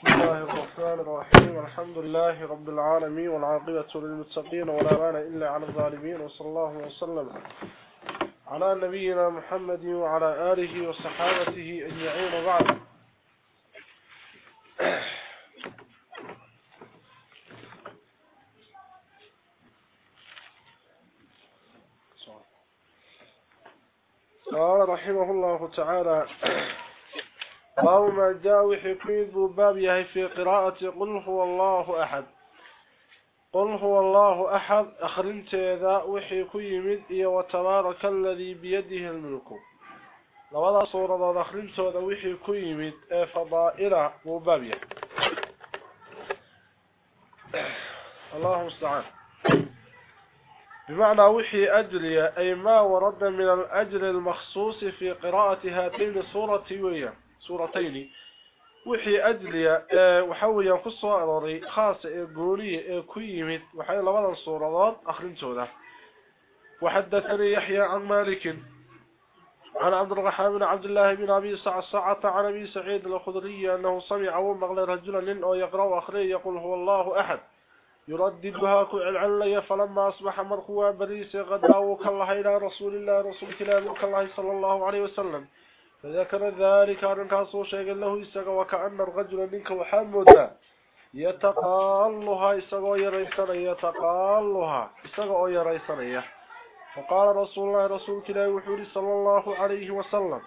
بسم الله الرحمن الرحيم. الحمد لله رب العالمين والعاقبة للمتقين ولا مانع إلا على الظالمين. وصلى الله وسلم على نبينا محمد وعلى آله وصحابته أجمعين بعد قال رحمه الله تعالى باب ما جاء وحكيد باب يهي في قراءة قل هو الله أحد. قل هو الله أحد أخرنت إذا وحي كيمد إيا وتبارك الذي بيده الملك. لوضع صورة أخرنت إذا وحي كيمد فضائلة مبابية الله مستعان بمعنى وحي أجلي أي ما ورد من الأجل المخصوص في قراءة هاتين الصورة ويا. سورتين. وحي أجلي وحاول ينقصوا أروري خاصة قولي كيمت وحي لبدا الصورات أخرين سودة وحدثني يحيى عن مالك. عن عبد الرحمن بن عبد الله بن أبي سعة عن أبي سعيد الخضري أنه سمع ومغلي رجلا لن يقرأ أخري يقول هو الله أحد. يرددها كعلعلي فلما أصبح مرخوا بريس غداوك الله إلى رسول الله رسول كلامك الله صلى الله عليه وسلم. فذكر ذلك أن كاسو شيء له إساق وكأن الرجل منك وحمد يتقالها إساق يريسان يتقالها إساق يريسان فقال رسول الله رسول كلام وحوري صلى الله عليه وسلم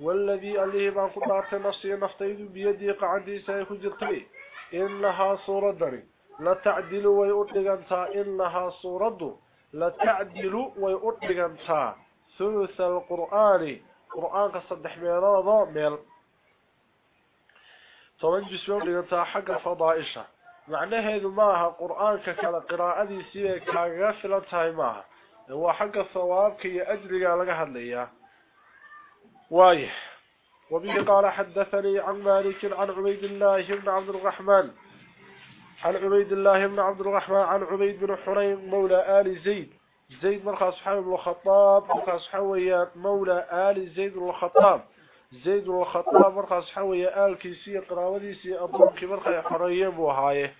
والذي أليه ما قدرت نفسي نفتيد بيدي قعدي سيكجرتي إنها صورة دري لا تعدل ويؤدغنتا إنها صورة لا تعدل ويؤدغنتا ثلث القرآن. قرآن صدح ميلادا ميل طبعا جسوان لغنتا حق فضائشة معنى هذا ماها قرآن كلا قراءة دي سيئة كاغافلة تاي ماها هو حق الثواب كي أجري على هذا وايح وبه قال حدثني عن مالك عن عبيد الله بن عبد الرحمن عن عبيد الله بن عبد الرحمن عن عبيد بن حرين مولى آل زيد زيد مرخى صحابي بن الخطاب مرخى صحابي مولى آل زيد بن الخطاب. زيد بن الخطاب مرخى صحابي آل كيسي قراوديسي أضرك مرخى حرين بوهايه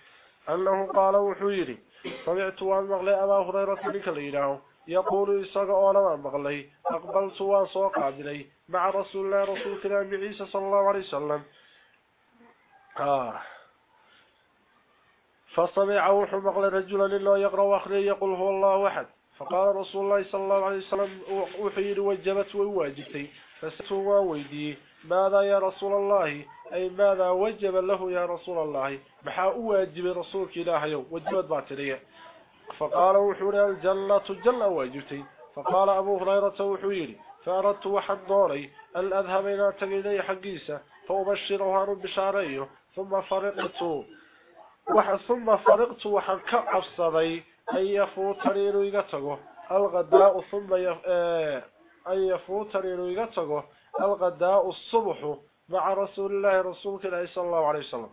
أنه قال وحويري سمعت وان مغلي أبا هريرة لك الإله يقول إساق أولا مغلي. أقبلت وان سوق عبدلي مع رسول الله رسول كلام عيسى صلى الله عليه وسلم. آه. فصمع وحو مغلي رجلا لله يقرأ وأخرى يقول هو الله أحد. فقال رسول الله صلى الله عليه وسلم وحيد وجبت وواجبتي. فسألوا ويدي ماذا يا رسول الله؟ أي ماذا وجب له يا رسول الله؟ محا واجب رسولك إلهي وجبت باترية فقال وحوري الجنة جنة واجبتي. فقال أبو هريرة وحويري فأردت وحد دوري أن أذهب إلى تقيني حقيسة فأبشرها بشاريه ثم فرقت ثم فرقت وحن كعبصدي أن يفوتني إنه يغتغو. الغداء ثم يف... أن يفوتني إنه يغتغو. الغداء الصبح مع رسول الله رسولك الله صلى الله عليه وسلم.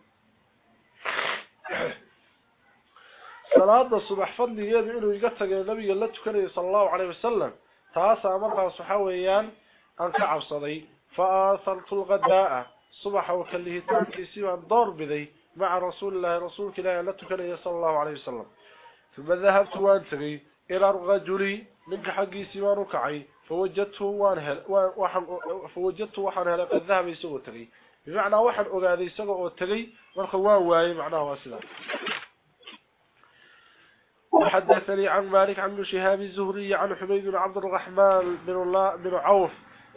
صلاة الصبح فضلي يد إنه يغتغو. النبي الله تكري صلى الله عليه وسلم. تاسع مرقى صحويان أن كعبصدي فآثرت الغداء. صبح وكله تنكي سيوان دور بذي. مع رسول الله رسولك الله صلى الله عليه وسلم. ثم ذهبت وانتغي إلى الرجل منك حقي سوان ركعي فوجدته وانهل فوجدته وحن هل قد ذهب يسوى تغي بمعنى وحن أغاذي سوى تغي والخواه واي معناه واسلا وحدثني عن مالك عن شهاب الزهري عن حميد بن عبد الرحمن بن, الله بن عوف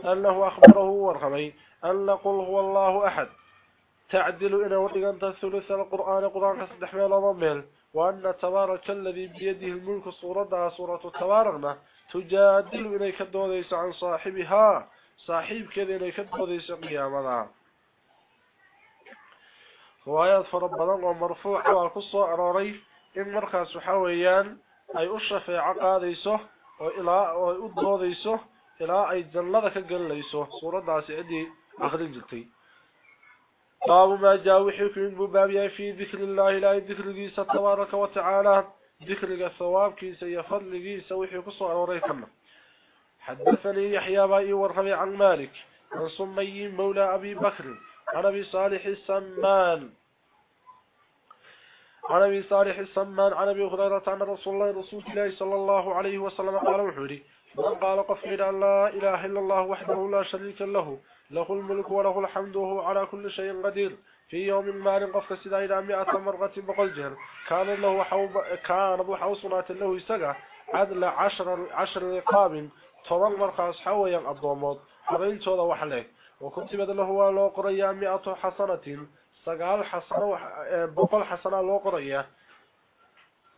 أنه أخبره ورخمي أن قل هو الله أحد. تعدل إلى ودقنت ثلث القرآن قرآن كصدح ميل ضميل وأن تبارك الذي بيده الملك صورتها صورة تباركنا تجادل إليك الدوديس عن صاحبها. صاحب كذا إليك الدوديس قيامنا روايات فربنا ومرفوع والقصة أراري. إن مركز حويان أي أشرف عقاديسه وإلى الدوديسه إلى أي جلدك قليسه. صورتها سعدي أخرج جلتي باب ما جاء وحيكم من باب في ذكر الله لا ذكر ذي تبارك وتعالى. ذكر الثواب كي سيفضل ذي سوحي قصة وريكم حدثني يحيى باي ورغبي عن مالك عن صمي مولى أبي بكر عن أبي صالح السمان. عن أبي صالح السمان عن أبي هريرة عن رسول الله رسول الله صلى الله عليه وسلم قال وحوري من قال أن لا إله إلا الله وحده لا شريك له له الملك وله الحمد وهو على كل شيء قدير. في يوم ما قفك سيدا إلى مئة مرة بقل جهر كان له حوب كان ابو حوصنات له يسقى عدل عشر عشر رقاب طبعا مرخص حويا الضمود حبين تودا وحليك. وكتب له لو قريا مئة حسنة سقال حسنة بقل حسنة لو قريا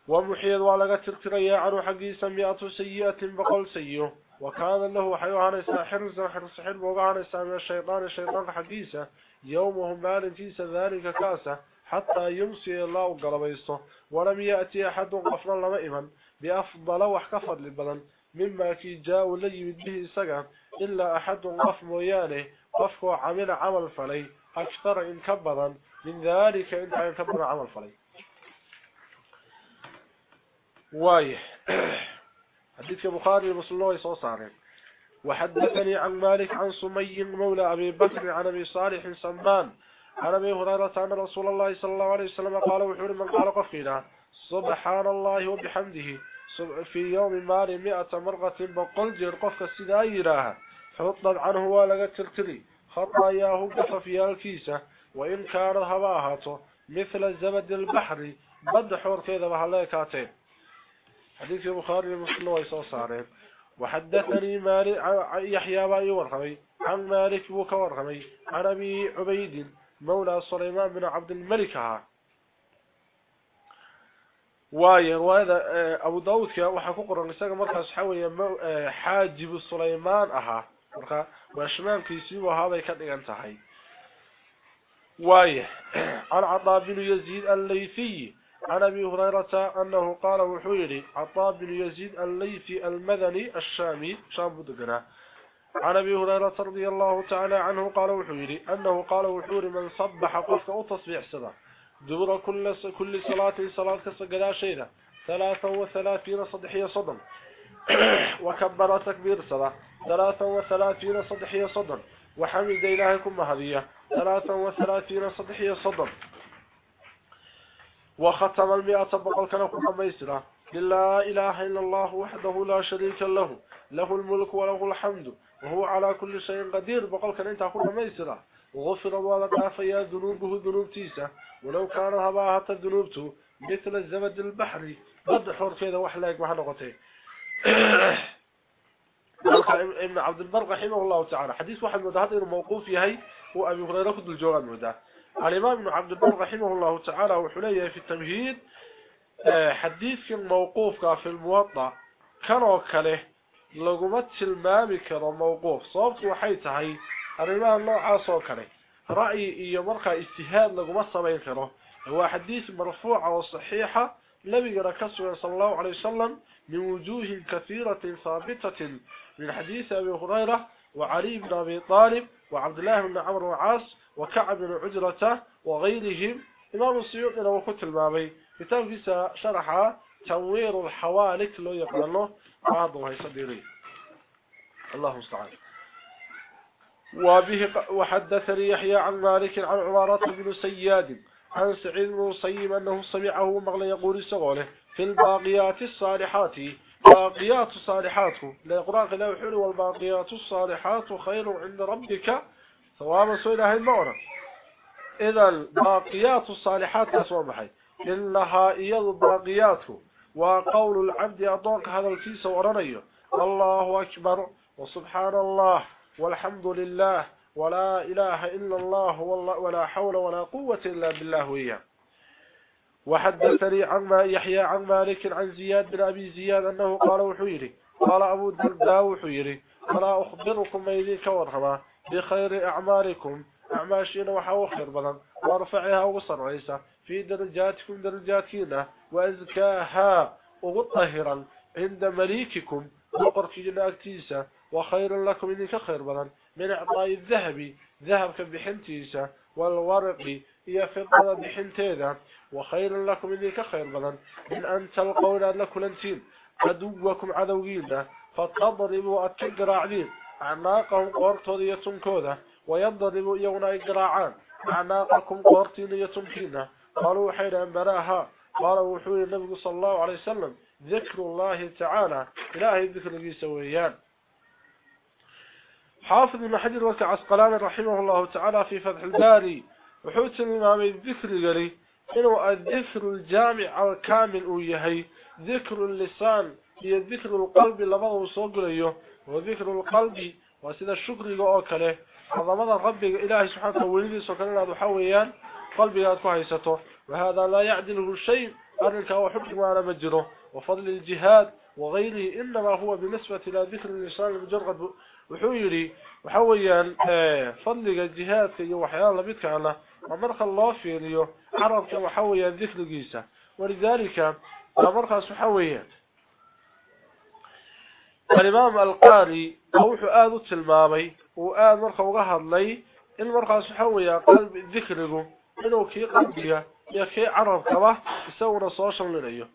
ومحيد ولا ترتريا عنه حقي سمئة سيئة بقل سيئة. وكان له حيوان ساحر ساحر سحر وقعنا سامي الشيطان الشيطان حقيسة يومهم مالنتيس ذلك كاسة حتى يمسي الله قلبيسه ولم يأتي أحد قفنا لما إيمان بأفضل وحكفر للبدن مما كي جاء لي به سقع إلا أحد قف مويانه قفه عمل عمل فلي أكثر إن كبرا من ذلك إن كان كبر عمل فلي. واي. حديث البخاري ومسلم الله صلى الله عليه وحدثني عن مالك عن سمي مولى أبي بكر عن أبي صالح سمان عن أبي هريرة عن رسول الله صلى الله عليه وسلم قال وحور من قال قفينا. سبحان الله وبحمده. في يوم مال مئة مرغة بقل جير قفك السدايراها حطا عنه ولغا تلتلي. خطاياه قف في الكيسة. وإن كان هباهاته مثل زبد البحر بد حور كذا بحلايكاتين حديث البخاري ومسلم ويسو صارين وحدثني مالك يحيى باي ورخمي عن مالك بوك عن أبي عبيد مولى سليمان بن عبد الملك. واي وهذا أبو داود كان waxa ku qoran isaga markaas xawaya xaajib Suleymaan aha marka washmaankiisii waxa bay ka dhigan tahay عن عطاء بن يزيد الليثي عن أبي هريرة أنه قال وحيري عطاء بن يزيد الليثي المدني الشامي شام بدقنا. عن أبي هريرة رضي الله تعالى عنه قال وحيري أنه قال وحيري من صبح قفك أو تصبيح سنة دبر كل كل صلاة صلاة كسجدا شيئا ثلاثة وثلاثين صدحية صدم. وكبر تكبير صلاة. ثلاثة وثلاثين صدحية صدم. وحمد إلهكم هذه ثلاثة وثلاثين صدحية صدم. وختم المئة بقل كان كما لا إله إلا الله وحده لا شريك له. له الملك وله الحمد. وهو على كل شيء قدير. بقل كان انت ميسرة وغفر الله فيا ذنوبه ذنوب تيسة. ولو كان هباهة ذنوبته مثل الزبد البحري ضد حور كذا وحلاك وحنقتين ابن عبد البر رحمه الله تعالى. حديث واحد مدهات إنه موقوف يهي هو ابي هريرة خد الجواب مده الإمام بن عبد البر رحمه الله تعالى وحلية في التمهيد آه، حديث الموقوف في الموضع كان وكله لقمت المام كان موقوف. صوت وحيته الإمام الله عاصه وكله رأي يمرق استهاد لقمت سبين كانه هو حديث مرفوع وصحيحة لم يركزه صلى الله عليه وسلم من وجوه كثيرة ثابتة. من حديث أبي هريرة وعلي بن أبي طالب وعبد الله بن عمر وعاص وكعب بن عجرة وغيرهم. إمام السيوط إلى وقت البابي. كتاب فيسا شرح تنوير الحوالك لو يقال له بعض وهي صديري الله المستعان. وبه وحدثني يحيى عن مالك عن عمارة بن سياد عن سعيد بن صيم أنه سمعه مغلى يقول سغوله في الباقيات الصالحات باقيات الصالحات لا يقرأ لا يحول والباقيات الصالحات خير عند ربك. ثوابا سئله المعنى إذا الباقيات الصالحات أسوى بحي إنها إيض باقيات وقول العبد أضوك هذا الكيس ورنيه الله أكبر. وسبحان الله. والحمد لله. ولا إله إلا الله. ولا حول ولا قوة إلا بالله وإياه وحدثني عن يحيى عن مالك عن زياد بن أبي زياد أنه قال وحيري. قال أبو الدرداء وحيري. فلا أخبركم ميديك ورحمة بخير أعمالكم. أعماشين وحاو خير بلن. وارفعها وصر عيسى. في درجاتكم درجاتنا وأزكاها وطهرا عند مليككم. وقرك جناكتيسا وخير لكم إنك خير بلن. من إعطاء الذهب. ذهب بحنتيسا. والورق يفضل بحنتيذا وخير لكم إنك خير بلن من أن تلقونا لكلنتين عدوكم عدوين. فتضربوا التقراعين أعناقهم قرطوا يتنكوذا ويضربوا يونا إقراعان. أعناقكم قرطين يتنكينا قالوا حين أنبراها قال وحوي النبي صلى الله عليه وسلم. ذكر الله تعالى. إلهي ذكر لي سويان. حافظ بن حجر وكعسقلان رحمه الله تعالى في فتح الباري. وحوت الإمام الذكر لي إنه الذكر الجامع الكامل ويهي ذكر اللسان هي ذكر القلب لبضه صغريه وذكر القلب وسيد الشكر وكله عظمه رب إلهي سبحانه وتعالى سكننا وحويان قلبي كهيسته وهذا لا يعدله شيء أرنك وحكم على مجره وفضل الجهاد وغيره إنما هو بالنسبة إلى ذكر اللسان المجرد. وحويري وحويا آه، فضل الجهاد كي وحيان لبيتك عنه ومرخ الله فيه عربك وحويا ذكر جيسة. ولذلك مرخ سحويا الإمام القاري أوحو آذو التلمامي وآذ مرخ وغهر لي. إن مرخ سحويا قلب ذكره إنه كي قلبيا يا كي عربك يسونا صوشا لنيه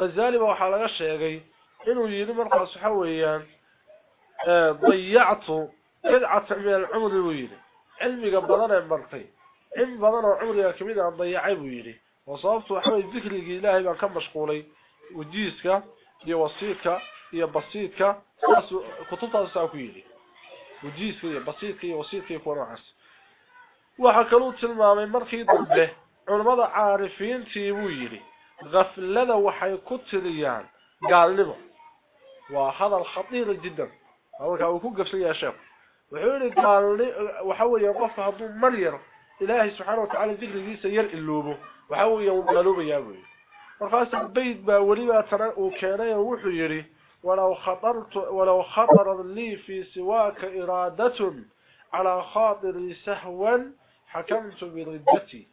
غزالي وحالة الشيء إنه يلي مرخ سحويا ضيعت قدعة من العمر ويلي علمي قبضنا علم بدنا عمري كميد عن ضيعي ويلي وصابت وحوي ذكر إلهي بان كان مشغولي. وجيسك يا وصيتك يا بسيطك كتبتها ساكو يلي وجيسك يا بسيطك يا وصيتك يكون عس وحكلوا تلمامي مرخي ضده. علماء عارفين تيبو يلي غفلنا وحي كتليان. قال لهم وهذا الخطير جدا. هو sheekh wuxuu yiri qaalni waxa weeye qof haduu mar yar إلهي سبحانه وتعالى ذكر جيسا سير اللوبه. وحاو يوم لوبه يا أبوي فرفاس البيت با وليبا ترى أو وكان يروح يري. ولو, خطرت ولو خطر لي في سواك إرادة على خاطري سهوا حكمت بردتي.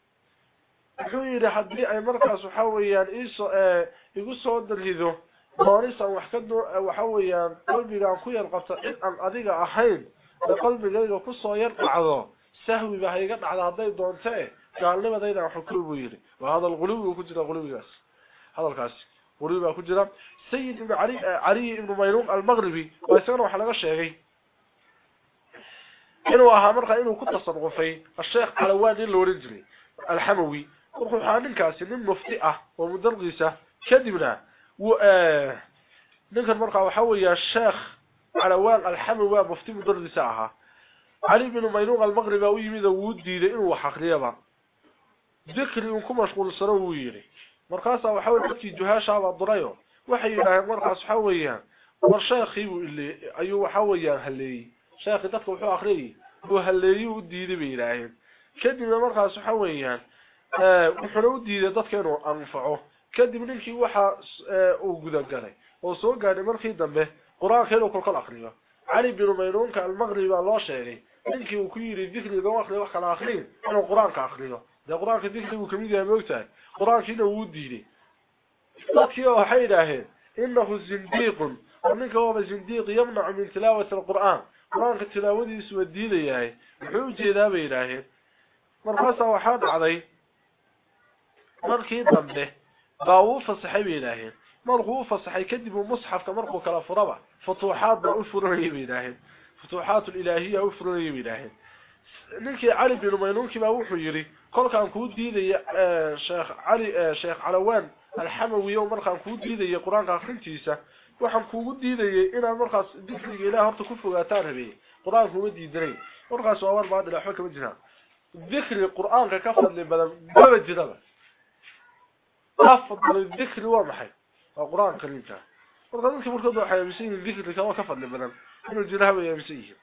حوي لحد بيئة مركز وحاويا إيسو آه، يقول سواد الهيدو مارسا وحكدو وحاويا قلبي لأكويا القطع إن أن أذيق أحيل. لقلبي لأكويا القصة يرقع ذا سهمي بهيغا دخد هداي دونته قالبديدا وحكرو بويري. وهذا القلوب وكجرا قلوبياس هذا الكاس. قلوب وكجرا سيد علي علي ابن ميروق المغربي. حلقة الشيخي، لغا شيغي انو أها مرخا انو كتصدقفي الشيخ علواد لوريجلي الحموي. روحو حال من مفتئة أه ومدرقيسه كذبنا. و آه، ذكر وحوي يا الشيخ علواد الحموي مفتي مدرسها علي بن مينوق المغرب أو يمد وديده انو حقيبا ذكري انكم مشغول سرو ويري. مرخصا وحاول تجي جهاشا بدريو وحي إلى مرخص حويا ورشيخي اللي ايو حويا هلي. شيخ دك و هو آخري. هو هلي وديده بيراهي كدي مرخص حويا آه، اا وخرو ديده ددك انو انفعو كدي ملكي وحا آه، أو غدغل أو سو غاد مرخي دبه قرآن خيرو كل كل آخري علي بن ميرون كان المغرب الله شيخي ninkii uu ku yiri dikriga wax wax kala akhriyo inuu quraanka akhriyo de quraanka dikrigu kamid yahay moogtahay quraankiina wuu diiday dadkii waxay yiraahdeen innahu zindiqun ninka waa zindiq yamna min tilawati al-qur'an quraanka tilaawadiisu waa diidayahay wuxuu u jeedaa bay yiraahdeen markaas waxa dhacday markii dambe باو فصحي بيلاهين مرخو فصحي كدب مصحف مرخو كلا فربا فتوحات با افرني فتوحات الإلهية وفر ليم إلهي. نلك علي بن مينونك ما وحيري قال كان كود ديدي آه، شيخ علي آه، شيخ علوان الحموي يوم مرخا كود ديدي قران قاخنتيسا وحن كود ديدي ان مرخا دفري إلى هرت كفغاتان ربي قرآن هو ديدري مرخا سو اور بعد الحكم جنا ذكر القران كفضل بدل بدل جدا أفضل الذكر واضح القران كريم وقال لك مركض وحي يمسيه الذكر كما كفر لبنان إنه الجنهب يمسيه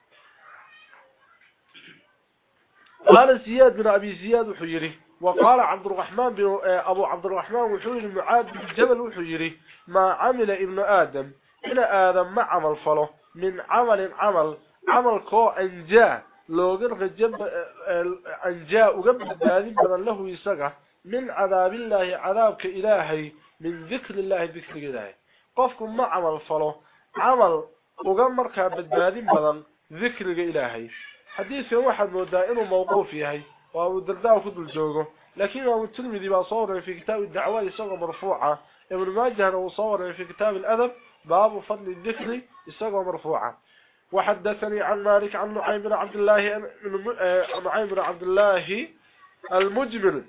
قال زياد بن أبي زياد وحجري وقال عبد الرحمن بن أبو عبد الرحمن وحجري معاد بن جبل وحجري ما عمل ابن آدم إلى آدم ما عمل فله من عمل عمل عمل كو أنجاء لو قرق جنب أنجاء وقبل الدادين بمن له يسقى من عذاب الله عذابك إلهي من ذكر الله ذكر إلهي. قفكم ما عمل فلو عمل وقمرك بالبادين بدن ذكر إلهي حديث واحد مودا إنه موقوف يهي وهو الدرداء كدو الجوغو لكن هو التلمذي بصور في كتاب الدعوات يسغى مرفوعة ابن ماجه وصور في كتاب الأدب باب فضل الذكر يسغى مرفوعة وحدثني عن مالك عن نعيم بن عبد الله نعيم بن عبد الله المجمل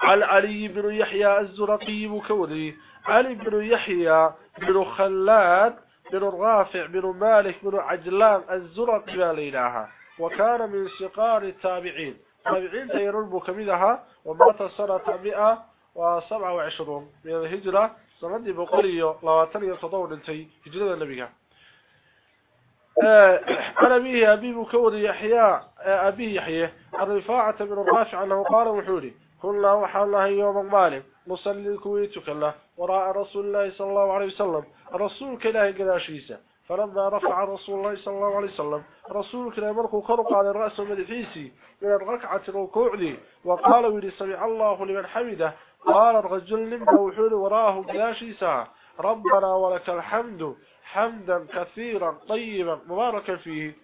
عن علي بن يحيى الزرقي بكوري علي بن يحيى بن خلاد بن الرافع بن مالك بن عجلان الزرقي بالإلهة وكان من سقار التابعين. تابعين تيرون بكمدها ومات سنة 127 من الهجرة. سنة بقرية لواتن يتضون انتي هجرة النبي. عن أبيه أبي بكور يحيى أبيه يحيى الرفاعة من الرافع أنه قال وحوري كنا وحالنا يوم مالك. نصلي الكويت كله وراء رسول الله صلى الله عليه وسلم. الرسول كله قداشيسه فلما رفع رسول الله صلى الله عليه وسلم رسول كله مركو خرق على الرأس مدحيسي من الركعة الركوع وقال ولي سمع الله لمن حمده. قال الرجل لمن وحول وراه قداشيسه ربنا ولك الحمد حمدا كثيرا طيبا مباركا فيه.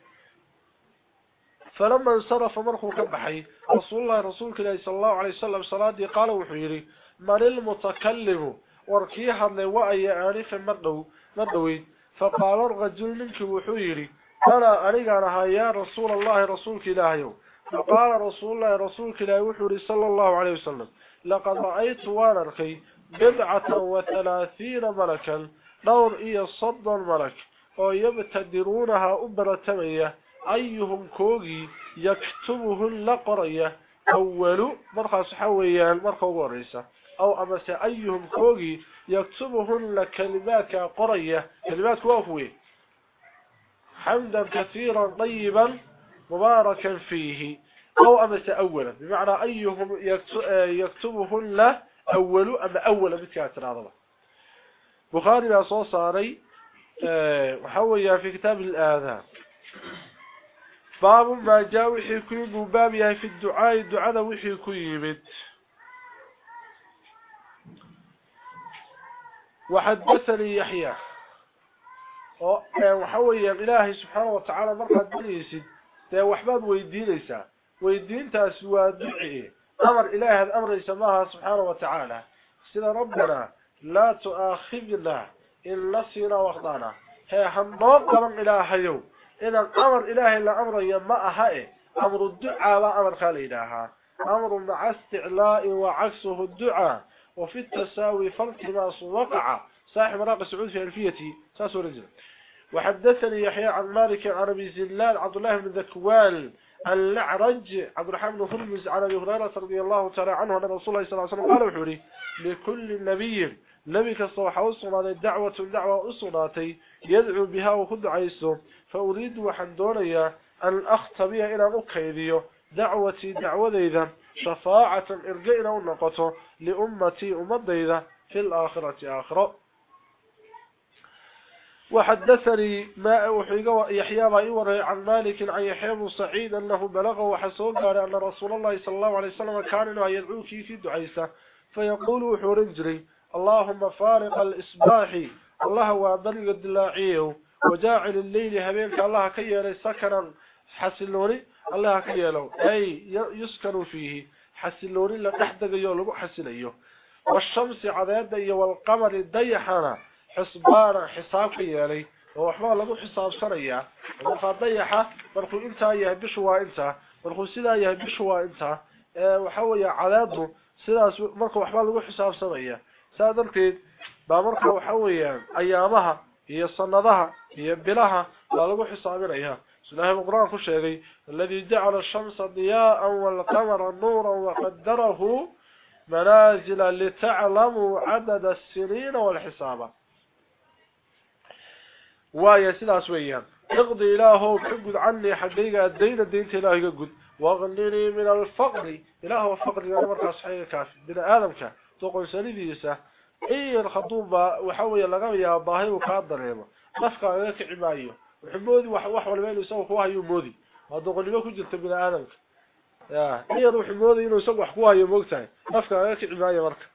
فلما انصرف مرخو كبحي رسول الله رسول الله صلى الله عليه وسلم صلاة قال وحيري من المتكلم وركيها لوأي عارف مردو مردوي فقال الرجل منك وحيري. أنا أريقنا يا رسول الله رسولك إلهي. فقال رسول الله رسولك إلهي وحيري صلى الله عليه وسلم. لقد رأيت وانركي بدعة وثلاثين ملكا. دور إيا صد الملك ويبتدرونها أبرتمية أيهم كوغي يكتبهن لقرية. أول مرخص حويان مرخص ورئيسة. أو أمس أيهم كوغي يكتبهن لكلمات قرية. كلمات كوفوي. حمدا كثيرا طيبا مباركا فيه. أو أمس أولا. بمعنى أيهم يكتبهن أول أما أولا بتكاتر هذا بخاري لا صاري. وحويا في كتاب الآذان. باب ما جاء وحي كيب باب في الدعاء الدعاء وحي كيبت وحدثني يحيى. وحويا إلهي سبحانه وتعالى مرقد بليسد ده وحباد ويدينيسا. ويدينتاس ودعي أمر إله الأمر يسماها سبحانه وتعالى. سيدة ربنا لا تؤاخذنا إن نسينا وخضانا هي هنضوق من إلهي إذا الأمر إلهي إلا أمر يما أهائه أمر الدعاء لا أمر خالدها أمر مع استعلاء وعكسه الدعاء. وفي التساوي فالتماس وقع. صاحب راق سعود في ألفيتي ساسو رجل وحدثني يحيى عن مالك عن أبي زلال عبد الله بن ذكوال النعرج عبد الرحمن بن هرمز عن أبي هريرة رضي الله تعالى عنه أن رسول الله صلى الله عليه وسلم قال وحوري لكل نبي نبي كالصوحة وصناتي دعوة دعوة أصناتي يدعو بها وخد عيسو. فأريد وحندوني أن أخطبيها إلى أكيديو دعوتي دعوة إذا شفاعة إرجئنا ونقطه لأمتي أمضي إذا في الآخرة آخرة. وحدثني ما أوحي يحيى ما يوري عن مالك عن يحيى بن سعيد أنه بلغه وحسوه قال أن رسول الله صلى الله عليه وسلم كان يدعوك في دعيسة. فيقول حرنجري اللهم فارق الإصباح الله وبلغ الدلاعيه وجاعل الليل هبينك الله كيالي سكنا حسلوني. الله كيالو أي يسكن فيه. حسلوني لتحدق يولو حسليه والشمس عذاب والقمر ضيحنا حسبانا حساب كيالي وحما لغو حساب سنيا ومرخا ضيحة مرخو انتا يهبشوا انتا مرخو سيدا يهبشوا انتا وحويا عذابه sidaas marka waxba lagu xisaabsamaya saa darteed baa marka waxa weeyaan ayaamaha iyo sanadaha iyo bilaha baa lagu xisaabinaya بسم القرآن كل الذي جعل الشمس ضياء والقمر نورا وقدره منازل لتعلموا عدد السنين والحسابة ويسيل أسويا اقضي إلهه كبقد عني حقيقة الدين الدين تلاهي كبقد واغنيني من الفقر. إله الفقر يا يعني مرحة صحيح كافي من آدمك تقول سليدي إسا إيه الخطوبة وحوية لغاية باهي وكادر لفقة لك عباية. وحمودي وحوال ميلو يسوي كوها يومودي وتقول لي ما كنت بن آدمك. يا إيه روح مودي إنه يسوي كوها يوموكتاي نفقا غيرك عمايه مركز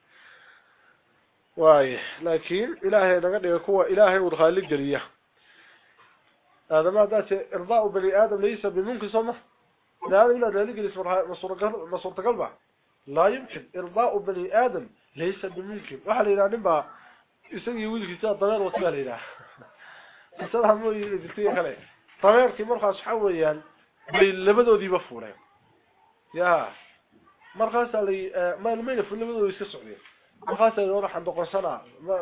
واي لكن إلهي نغني كوها إلهي ودخالي قريه هذا ما ذات إرضاء بني آدم ليس بممكن صنف لا إلا ذلك مصورة قلبه لا يمكن. إرضاء بني آدم ليس بممكن وحال إلى نبا يسوي ويلك كتاب ضمير وكال إله. مو يلتيه خليه ضمير كي مرخص حويا بين لبدو دي بفوله يا markaas ay ma ilmayna fulmadu iska socdeen markaas ay waxaan doqonsana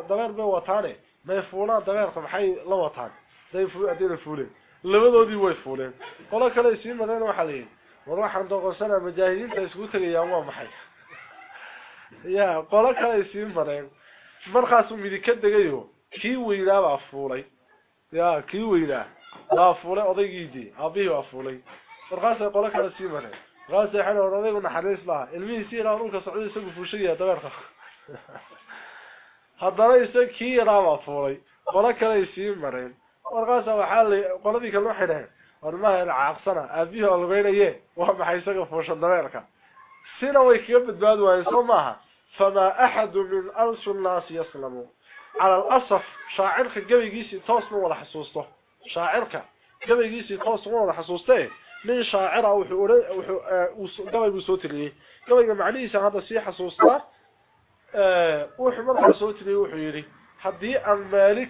dabeer bay wataane ma fuulaa dabeerka maxay la wataan day fuu adina fuuleen labadoodii way fuuleen qolo kale si mareen waxa leeyahay war waxaan doqonsana majaahidiinta isku tagayaan waa maxay ya qolo kale si mareen markaas midi ka degayo kii weynaa baa fuulay يا كيويلا لا. فولي اوديجيدي أبي وا فولي. فرخاس قولا كلا سي مره غاز حنا اوديجو نحريس لها المي سي لا رونكا سعودي سغ فوشيا دبرخ هضريس كي را وا فولي. قولا كلا سي مره ورغاز وا حالي قولدي كلو خيره ورماه العاقصنا أبي أو لغينيه وا مخايسغ فوش دبرخ سينا وي كيو بدواد وا فما أحد من الأرض الناس يسلموا على الأصف شاعرك قوي جيسي توصل ولا حسوسته؟ شاعرك قوي جيسي توصل ولا حسوسته؟ من شاعر أو قوي بسوت لي. قوي معليس هذا سي حسوسته. آه، وحي مرحب سوت لي وحيري حدي المالك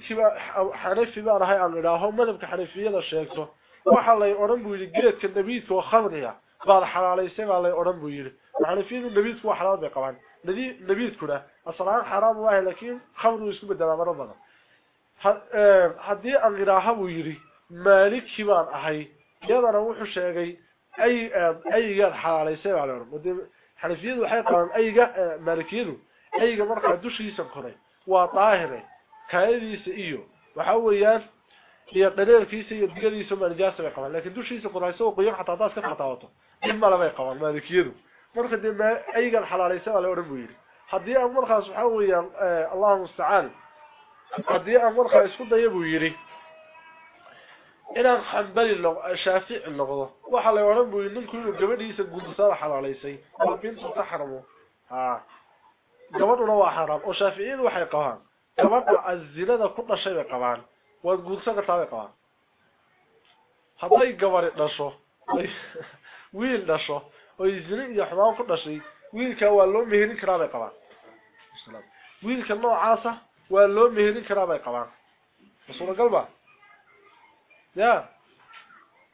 حنفي ما رهي عمراه ومدبك حنفي هذا الشيكسه وحالي أرنبو يجريت كالنبيت وخمرية قال حلالي سيما اللي أرنبو يجري وحنفي النبيت هو حلال بيقبان نبيت كنا. نبيذ كله أصلا حرام واحد لكن خمر ويسكب الدماء مرة مرة هدي أنغراها ويري. مالك كبان أحي. يانا نوح الشيء أي أي جاد حلال يسيب على رب حنفيد وحي قرن. أي جاد مالكيدو أي جاد مرة دوش يسمخري وطاهري كايديس إيو وحويان هي قليل كيسي يدقليسو من جاسة بيقوان. لكن دوش يسمخري يسوق قيام حتى تاس كفحة تاوتو إما لما يقوان. مالكيدو marka dib ma aygan xalaalaysan la oran buu yiri hadii aan markaas waxa weeyaan Allahu musta'an hadii aan markaas isku dayo yiri inaan xambali loo shaafici noqdo waxa la oran buu ninku inuu gabadhiisa guursada xalaalaysay oo bintu taxramu ha gabadhuna waa xaraam oo shaaficiyadu waxay qabaan gabadha azinada ku dhashay bay qabaan waa guursada taabay qabaan haday gabadhi dhasho wiil dhasho oo izina iyo xumaan ku dhashay wiilka waa loo meherin karaa bay qabaan suuragal ba ya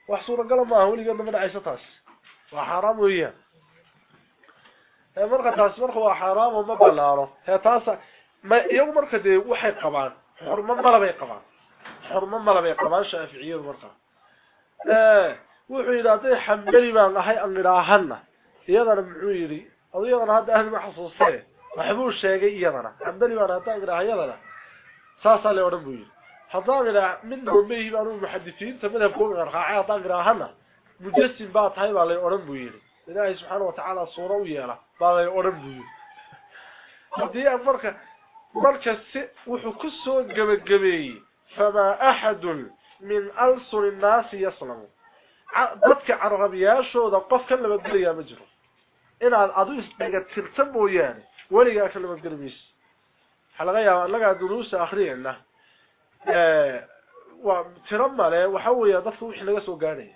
wax suuragal ma aha weligeedna ma dhacayso taas waa xaaraam weeyaan ee marka taas marka waa xaaraam oo ma balaaro hee taasa ma iyagu marka dee waxay qabaan xurmo mala bay qabaan xurmo mala bay qabaan shaaficiyadu marka wuxuu yidhi hadday xambali baan ahay aan idhaahana iyadana muxuu yidhi adu iyadana hadda ahli ma xasuustee وحبوه الشيقي يضنا عبدالي وانا تاقنا يضنا ساسا اللي ونبوه حضاقنا منه وميه بانو المحدثين تمنى بقوم غرقا عيطاقنا هنا مجسم بات هاي بالي ونبوه إلهي سبحانه وتعالى صورة ويالا بالي ونبوه هذه أمركة مركز وحكسه قبل قبل فما أحد من ألصر الناس يسلم ضدك عرغبياش وضقف كل مدلية مجرم إلا أدوه إستيقى تلتم وياني ولي قال لما تقربيش حلقة يعني لقى دروس أخرين. آه، وترمى له وحوي يضفه وحلقة سوقاني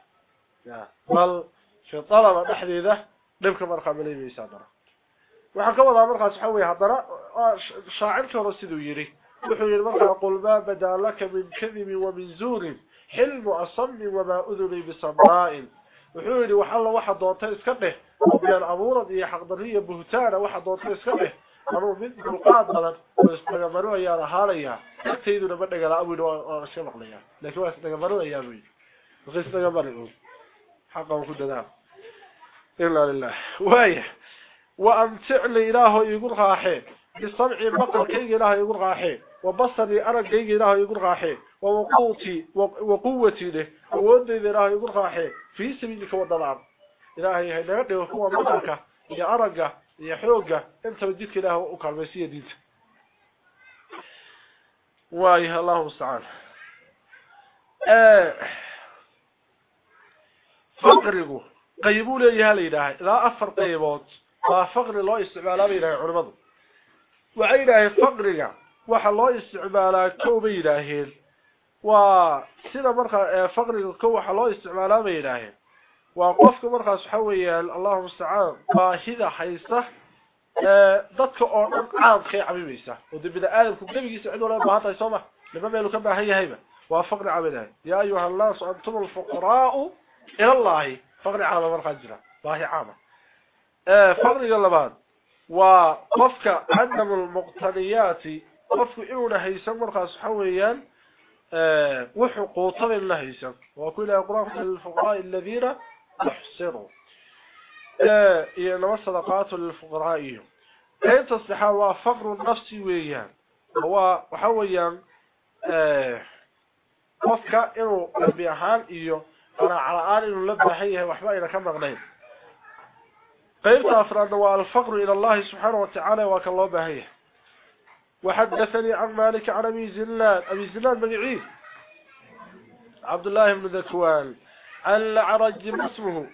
بل في طلبة نحدي ذا لم كم أرقى مليم يسادر وحكوة الأمر قال سحوي حضر آه، شاعرك ورسده يري وحوي المرقى يقول ما بدأ لك من كذب ومن زور. حلم أصم وما أذني بصماء. وحولي وحالله واحد دونتين اسكبه وبيان أمورا دي حقدرية بهتانة واحد دونتين اسكبه أنه من القاد مدن واستغمروا يا رهاليا تيدو نبنى قال أبوي نوع شبق ليا لكن واستغمروا يا أبوي واستغمروا حقا وكل دام إلا لله وايه وأمتع لي إله يقول غاحين بسمع مقر كي إله يقول غاحين وبصري كي إله يقول غاحين وقوتي وقوتي له ودي إله يقول غاحين في سبيلك والضلال إلهي هيدا قد هو مقرك يا أرقى يا حوقة أنت بديتك إله وكالمسية ديت وايه الله مستعان آه. فقرقوا. قيبوا لي هالي إلهي. لا أفر قيبوت. فقر الله استعمالا بإلهي علمض وعيناه فقرق waxa loo isticmaalaa koob ilaahay waa sida marka faqriga koob waxa loo isticmaalaa bay ilaahay waa qofka markaas waxa weeyaan Allahu musta'an baahida haysa ee dadka oo dhan caadkay cabimaysa oo dibida aadamku gabigiisa cid wala baahatay soo ma lama meel ka baahan yahayba waa faqri cabidahay ya ayuha allah antum alfuqara ila allah faqri calama markaa jira baahi caama آه فضل اللباد وقفك عدم المقتنيات قفك إنه هيسان مرخص حويا آه وحقوطا لله هيسان وكل أقرأ الفقراء الذين تحسروا آه إنما الصدقات للفقراء كيف تصبح هو فقر النفس ويان هو وحويا آه قفك إنه أبيهان إيو أنا على آل إنه لبحيه وحبا إذا كان مغنين قيمت أفراد الفقر إلى الله سبحانه وتعالى وكالله بهيه وحدثني عن مالك عن أبي زلان أبي زلان مقعيد عبد الله بن ذكوان. عن عرج اسمه.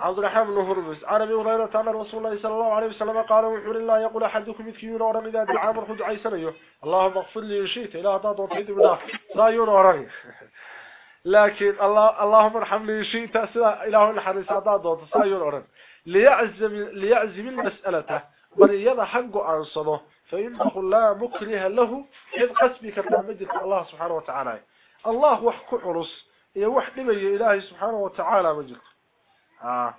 عبد الرحمن بن هرمز. عن أبي هريرة عن رسول الله صلى الله عليه وسلم قال وحور الله يقول أحدكم يذكرون ورن إذا دعا مرخ دعاء سنيه اللهم اغفر لي شئت. إلى هذا توحيد بالله رايون ورن. لكن الله اللهم ارحم لي شئت. هذا دوت رايون ورن ليعزم ليعزم المسألة. بل يدا حق انصده فإنه لا مكره له إذ قسبك تامجد الله سبحانه وتعالى. الله وحك عرس إيه وحد لي إلهي سبحانه وتعالى مجد آه.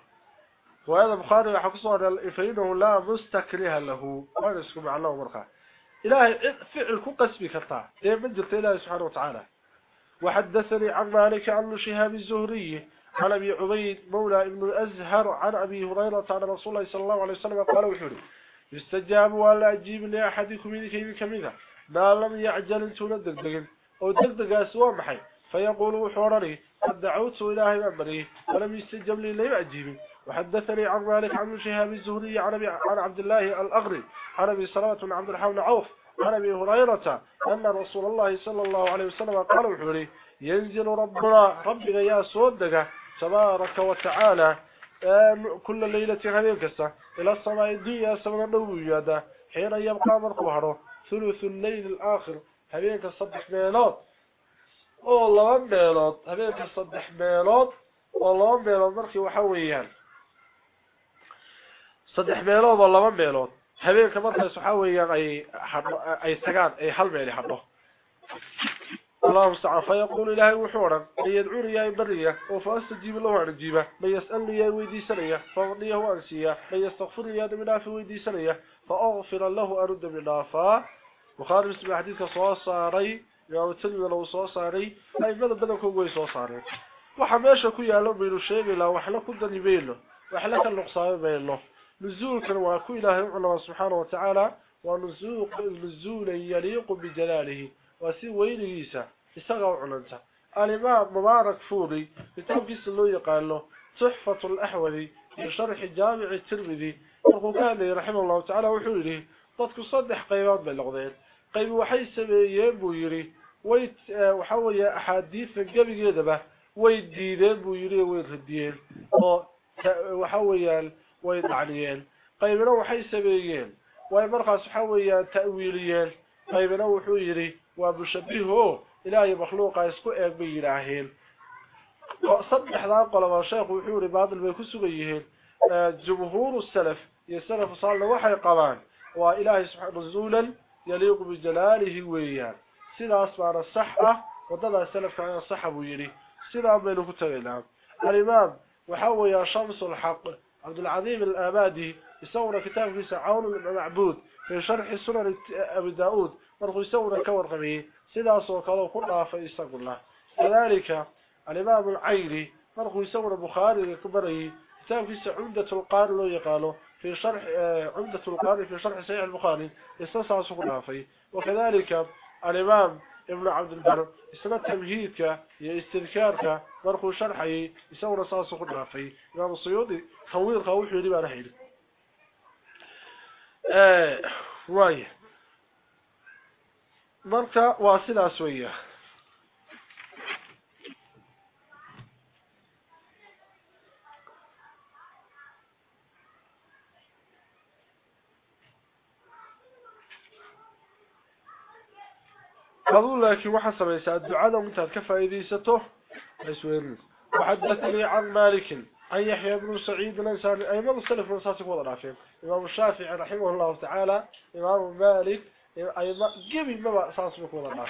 وهذا بخاري حفظه فإنه لا مستكره له. اسكم مع الله مرخى إلهي فعل قسبك تا إيه مجد إلهي سبحانه وتعالى. وحدثني عن مالك عن شهاب الزهري عن أبي عبيد مولى ابن الأزهر عن أبي هريرة عن رسول الله صلى الله عليه وسلم قال وحوري يستجاب ولا أجيب لأحدكم من كيف كمذا ما لم يعجل انتو ندقدقن أو دقدق أسوأ محي. فيقول وحورني قد دعوت إلهي مبري ولم يستجب لي لي أجيب. وحدثني عن مالك عن شهاب الزهري عن, عبد الله الأغري عن أبي صلاة عبد الحمد عوف عن أبي هريرة أن رسول الله صلى الله عليه وسلم قال وحوري ينزل ربنا ربك يا صدق تبارك وتعالى كل ليلة هذه كسة إلى السماء الدنيا سمنا نويادا حين يبقى مرقو ثلث الليل الآخر. هذه صدح ميلات والله من ميلات هذه صدح ميلات والله من ميلات مرقي وحويان صدح ميلات والله من ميلات هذه كمرقي سحويان أي, أي سقان أي حل ميلي حبه الله مستعان. فيقول إلهي وحورا من يدعوني يا برية وفأستجيب له عن الجيبة من يسألني يا ويدي سنية فأغنيه وأنسية من يستغفرني يا دمنا في ويدي سنية فأغفر له أرد من نافا بخاري بسم حديثك صوى صاري يا التلمي لو صوى صاري أي ماذا بدن كوي صوى صاري وحماشا كو يعلم بينو شيء لا وحلا كدني بينه وحلا كالنقصان بينه نزول كان واكو إلهي الله سبحانه وتعالى ونزول نزول يليق بجلاله وسي وينيسا استغوا علنتا الباب مبارك فوري كتاب جس لو يقال له تحفه الأحوذي لشرح جامع الترمذي. الغزالي رحمه الله تعالى وحوري ضدك صدح قيبات باللغذين قيب وحي سبيين بويري ويت آه، وحوي أحاديث قبل يدبا ويديدين بويري ويرديين وحويان ويدعليين قيب روحي سبيين ويبرخص حويان تأويليين قيب روحي يري وابو شبيهو bushabiho إلهي مخلوقا يسكو إيق بيلاهين صدحنا قلبا شيخ وحوري بعض البيكسوغيهين جمهور السلف يسلف صار له وحي قبان وإلهي سبحانه نزولا يليق بجلاله ويان. سيدا أسمعنا الصحة وضل السلف كان الصحة ويري سيدا أمينه كتغينا الإمام وحوى يا شمس الحق عبد العظيم الآبادي يصور كتاب في سعون المعبود في شرح سنن أبي داود. مرخو يصور كور قبيه sidaasoo kale ku dhaafay isaguna kadalika alimaam alcayri markuu isaguna bukhaariga ku barayay kitaabkiisa cumdat lqaari loo yaqaano في شرح عمدة القاري في شرح صحيح البخاري استنصع سقنا فيه وكذلك الإمام ابن عبد البر استنى تمهيدك يستذكارك مرخو شرحي يسور صاص سقنا فيه إمام الصيودي خوير خوحي لما نحيل آه marka waa sidaas قالوا لك sameeyay ducada intaad ka faa'iideysato isweerin وحدثني عن مالك عن يحيى بن سعيد الأنصاري أيضا السلف من صاصك وضع رافين إمام الشافعي رحمه الله تعالى. إمام مالك أيضا قبل ما أساس بك ولا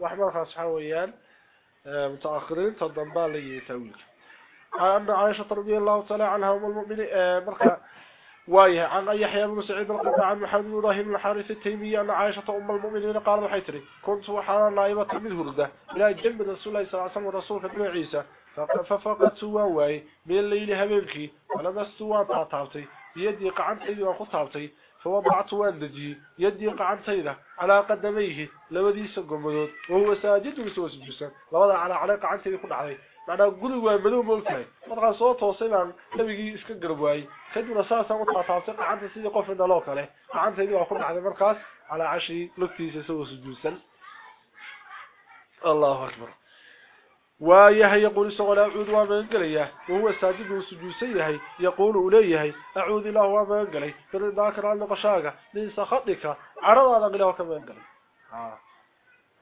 واحد ما خاص حويان متأخرين تضمبال لي تأويل. أن عائشة رضي الله تعالى عنها أم المؤمنين مركا وايه عن يحيى بن سعيد القطع عن محمد بن إبراهيم الحارث التيمي أن عائشة أم المؤمنين قال وحيتري كنت وحانا نائبة من هردة إلى جنب رسول الله صلى الله عليه وسلم ورسول ابن عيسى. ففقدت واي من الليل همينكي ولمست وطاطاوتي بيدي قعنتي وخطاوتي فوضعت والدي يدي قعنتيده على قدميه لوديس قمدود وهو ساجد وسوس بسد لوضع على علاقة عنتيده يكون عليه. معنى قلوا وامدوا ملتاي مرغا صوت وصيبان لبيجي اسكقربواي خدوا رصاصة وطعطعطيق عنتي سيدي قفر دلوك عليه. عنتيده يكون على مركز على عشري لكتيس سوس بسد الله أكبر. ويحيى يقول سقول أعوذ وما انقليه وهو ساجد وسجوسي يحي يقول إليه أعوذ الله وما انقلي فرضاك عن قشاقة من سخطك عرض هذا قليه وكما انقلي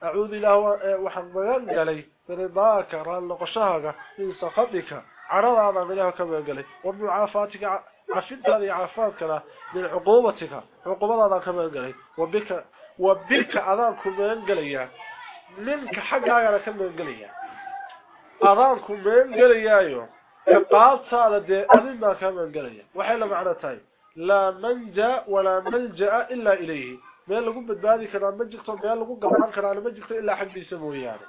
أعوذ الله وحما انقلي فرضاك عن قشاقة من سخطك عرض هذا قليه وكما انقلي وبمعافاتك عفنت هذه عافاتك من عقوبتك عقوبة هذا كما انقلي وبك وبك أذان كما انقلي منك حقا كما انقلي adaanku meel gelayaayo qaabtaada dee adin baa kaa meel gelaya waxay la macno tahay laa manja walaa malja'a ilaa ilayhi meel lagu badbaadi karaa ma jirto meel lagu gaban karaana ma jirto ilaa xaggiisa mooyaane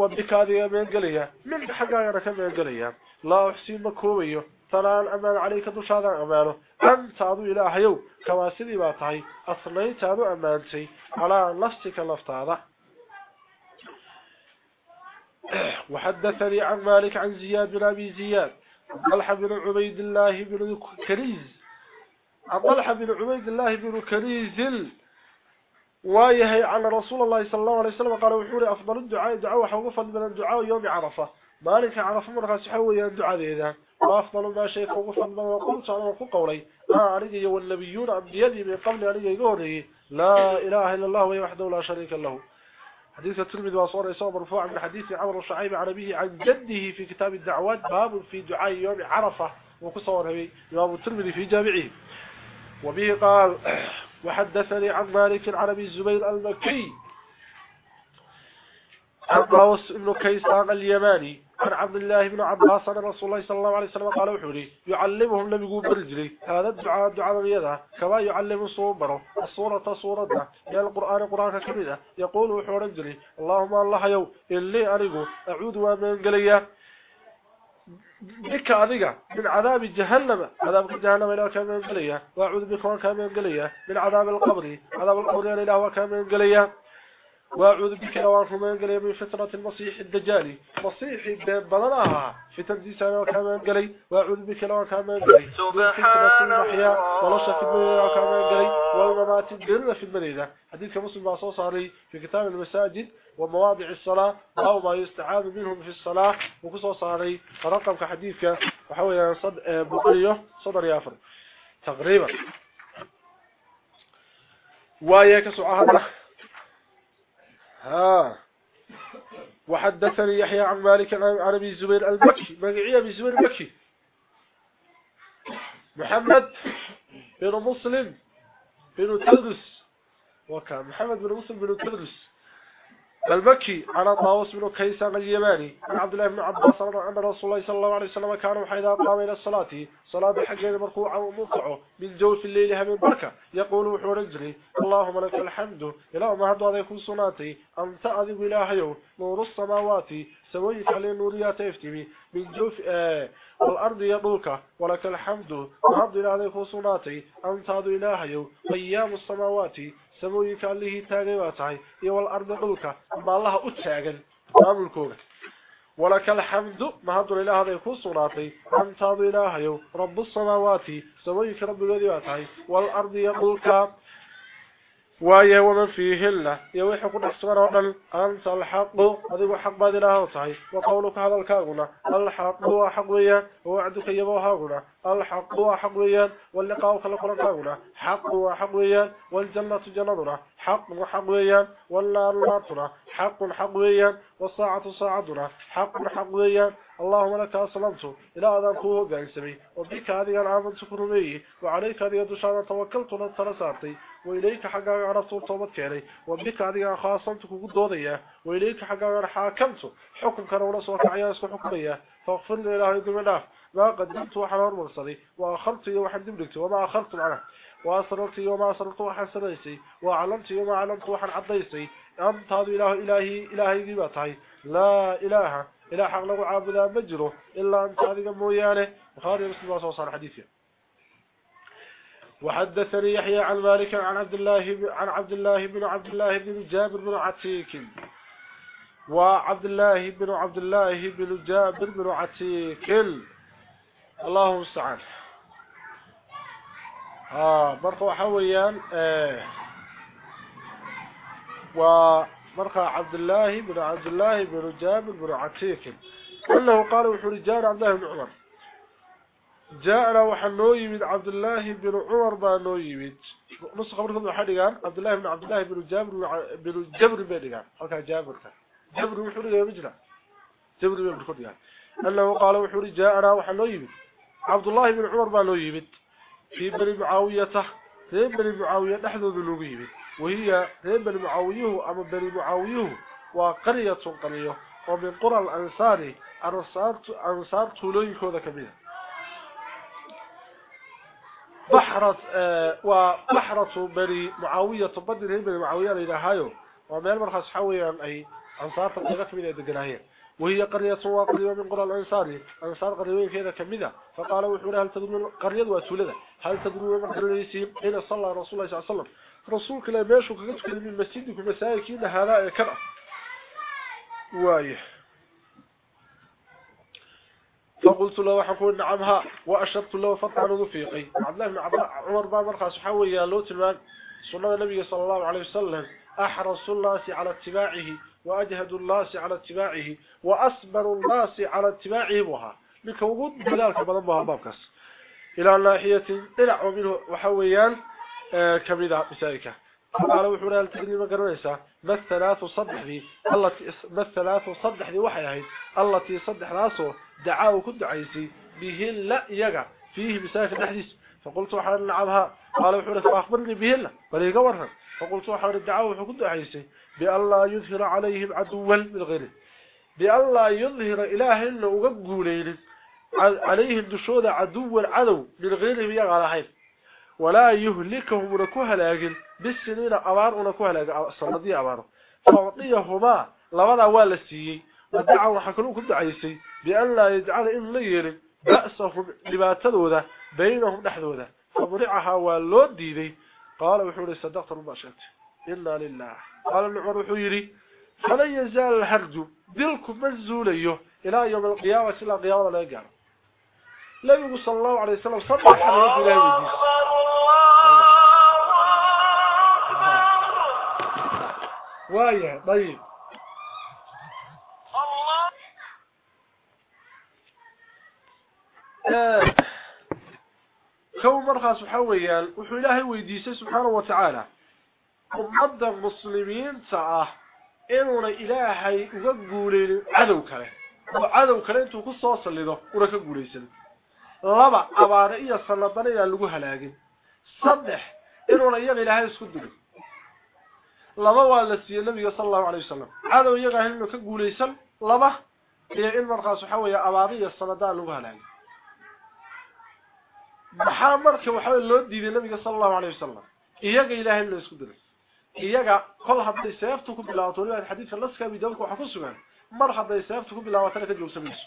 wabikaadiga meel gelaya minka xaggaagana ka meel gelaya laa uxsii ma koobayo salaan amaan calayka dushaadaan ammaano anta adu ilaahayow kamaa sidii baa tahay asnaytaadu ammaantay على نفسك laftaada وحدثني عن مالك عن زياد بن أبي زياد طلحة بن عبيد الله بن كريز. طلحة بن عبيد الله بن كريز وايه عن رسول الله صلى الله عليه وسلم قال وحوري أفضل الدعاء دعاء وحوقفا من الدعاء يوم عرفة. مالك عرفة مرخى سحوي الدعاء ذي وأفضل ما شيء وقفا من وقلت أنا وقل قولي. آه علي والنبيون عن بيدي من قبل علي يقولي لا إله إلا الله وحده لا شريك له. حديث الترمذي وصور يسوى مرفوعا من حديث عمر الشعيب عن عن جده في كتاب الدعوات باب في دعاء يوم عرفة وكصور إمام الترمذي في جامعه. وبه قال وحدثني عن مالك أبي الزبير المكي عن طاوس بن كيسان اليماني عن عبد الله بن عباس عن رسول الله صلى الله عليه وسلم قال وحوري يعلمهم لم يقول برجلي. هذا الدعاء دعاء غيره كما يعلم صوبره الصورة صورة يا القرآن قرآن كبيرة يقول وحور رجلي اللهم الله يو اللي أريقو أعود ومن قليا بك أذيك من عذاب جهنم. عذاب جهنم إلى كامل قليا وأعوذ بك وكامل قليا من عذاب القبر. عذاب القبر إلى وكامل قليا وأعوذ بك لوانكم من قلي من فترة المسيح الدجالي. مسيح بلناها في تنزيس أنا وكما قلي وأعوذ بك لوانكم من قلي فترة المحيا ولشة في المدينة قلي والممات الدرنة في المدينة. حديث مسلم بعصو صاري في كتاب المساجد ومواضع الصلاة. أو ما يستعاذ منهم في الصلاة. وكسو صاري رقم كحديثك. وحاول صد بقريه صدر يافر تقريبا. وياك سعادة. ها. وحدثني يحيى عن مالك عن أبي الزبير المكي مقعي أبي الزبير المكي محمد بن مسلم بن تدرس. وكان محمد بن مسلم بن تدرس. المكي على طاوس بن كيسان اليماني عن عبد الله بن عباس أن رسول الله صلى الله عليه وسلم كان حيث قام إلى الصلاة صلاة حقين مركوعة ومركعة من جوف الليل هم بركة. يقول وحور الجري اللهم لك الحمد إله ما هدو يكون صناتي أنت أذب إلهي نور السماوات سويت عليه نوريات إفتمي من جوف آه والأرض يضوك ولك الحمد هدو إلهي يكون صناتي أنت أذب إلهي قيام السماوات سمويك عليه تاغي واتعي. إيه يو الأرض قلوك أما الله أتاغن أملكوك ولك الحمد. ما هدو الإله هذا يكون صناتي أنت هذا إله يو. رب الصماوات سمويك رب الذي واتعي. والأرض يقلوك ويا ومن فيه الله يو يحقون أصغر ومن أنت الحق. هذا هو حق بادي الله وقولك هذا الكاغنة الحق هو حقيا ووعدك يبوها هنا الحق هو حق ويان واللقاء وخلق حق هو حق ويان والجنة جنرة حق حق ويان والنار ناطرة حق حق ويان والصاعة صاعدرة حق حق ويان اللهم لك أسلمت. إلى أذنك هو قانسمي وبك هذه العامة كرمي وعليك هذه الدشارة توكلت للترساطي وإليك حقا عرفت وطوبتك إلي وبك هذه الخاصة تكون قدوضية وإليك حقا حاكمت. حكم كرونس وكعياسك حكمية فاغفر لي إلهي دمنا ما قدمت وحن مرصلي وأخرت وحن دمركت وما أخرت معه وأسررت وما أسررت وحن سريسي وأعلمت وما علمت وحن عضيسي أنت هذا إله إلهي؟ إلهي ذباتي لا إله. إله حق له عابدا مجره إلا أنت هذا مويانه. بخاري مسلم وصوصان حديثه. وحدثني يحيى عن مالك عن عبد الله عن عبد الله بن عبد الله بن جابر بن عتيك وعبد الله بن عبد الله بن جابر بن عتيك الله المستعان آه برقه حويان آه. ومرقى عبد الله بن عبد الله بن جابر بن عتيك أنه قال وحرجان عبد الله بن عمر. جاءنا وحنو يمد عبد الله بن عمر بانو يمد نص waxa dhigaan عبد الله بن عبد الله بن جابر بن dhigaan halka jaaburka جبر وحوري يا مجرا جبر بن خديع الا وقال وحوري جاءنا وحلويبت عبد الله بن عمر بن لويبت في بني معاوية في بني معاوية دحدود لويبت وهي في بني معاوية أما بني معاوية وقريه قرية ومن قرى الأنصار الرصار أنصار تولين كوده كبير بحرت آه، وبحرت بني معاوية تبدل بني معاوية إلى هايو ومن المرخص حويا أي أنصار تلقيت من الدقناهية وهي قرية وقرية من قرى الأنصاري أنصار قريبين فيها كمدة فقال وحولا هل تدرون قرية وأسولدة هل تدرون من قريسين حين صلى رسول الله صلى الله عليه وسلم. رسولك لا ماشوا كتك من مسجدك ومسايكين هذا كرة وايه. فقلت له وحكون نعمها. وأشرت له فتحا نضفيقي عبد الله بن عمر بن مرخص حويا لو تلمان سنة النبي صلى الله عليه وسلم. أحرص الناس على اتباعه. وأجهد الناس على اتباعه وأصبر الناس على اتباعه بها. لك وجود بذلك بضمها بابكس. إلى ناحية إلع منه وحويان آه كمذا بسائكة قال وحونا التقريب قرنيسا ما الثلاث صدح ذي التي ما الثلاث صدح ذي وحيهي التي صدح راسه دعاه كنت عيسي به لا يقع. فيه بسائك الحديث. فقلت وحنا نلعبها قال وحونا فأخبرني به لا بل يقورها فقلت وحنا دعاه كنت عيسي لا يظهر عليهم عدوا من غيره. يظهر إله إلا أقبه ليل عليهم دشود عدوا عدو من غيرهم يقع على ولا يهلكهم ونكوها لاقل بالسنين أبار ونكوها لاقل صندي أبار. فأعطيهما لماذا أولا السيي ودعوا وحكروا كنت عيسي بأن لا يجعل إن لير بأسهم لما تذوذ بينهم نحذوذ فمرعها واللود ديدي قال وحوري صدقت المباشرة. إنا لله. قال النعمر وحوري فلن يزال الحرج دلكم منزوليه إلى يوم القيامة إلى القيامة لا يقال لم صلى الله عليه وسلم. صدق حريق إلى يديس وايه طيب. كون مرخص وحويان وحو إلهي ويديسي سبحانه وتعالى. ومضى المسلمين سعاه إنونا إلهي وقولين عدو كله وعدو كله انتو قصة وصلده ونكا قوليسن. لبا أبارئية صندان إلى اللقوها لكن صدح إنونا إيغا إلهي اسكدل لبا والسي النبي صلى الله عليه وسلم. عدو إيغا هلنو كقوليسن لبا إيغا إن مرخص وحويا أبارئية صندان اللقوها لكن محمد كان وحده لو ديده النبي صلى الله عليه وسلم ايغا إلى أهل الاسكو دري ايغا كل حد سيفته كبلاوتو لي حديث خلص كبي دوك مر حد سيفته كبلاوتو لي كجو سميس